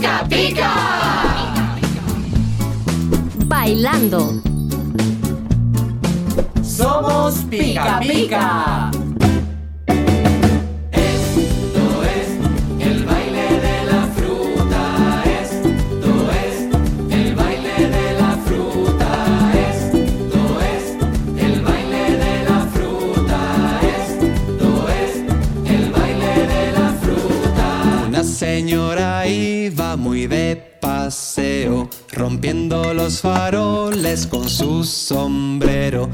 pica pica. Bailando. Somos pica pica. Esto es el baile de la fruta. Esto es el baile de la fruta. Esto es el baile de la fruta. Esto es el baile de la fruta. Una señora iba muy de paseo, rompiendo los faroles con su sombrero.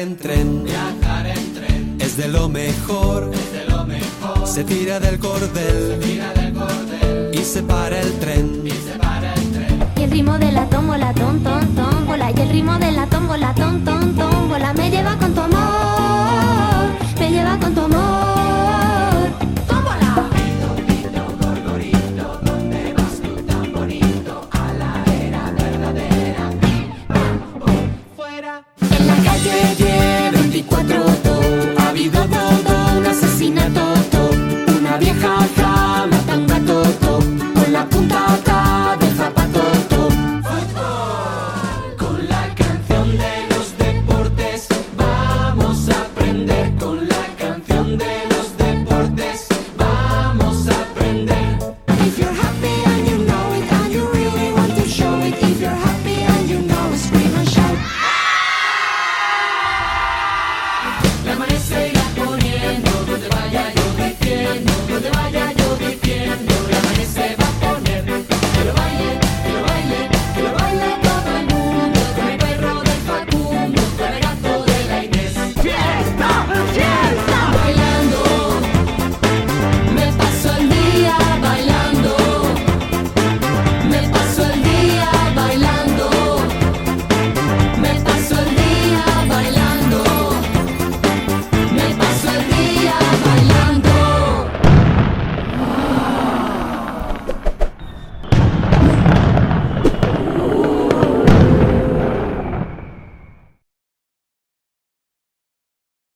En tren, Viajar en tren es de lo mejor. es de lo mejor. Se tira del cordel Tira del cordel y se para el tren. y se para el tren. Y el ritmo de la tómbola, ton, ton, tómbola. Y el ritmo de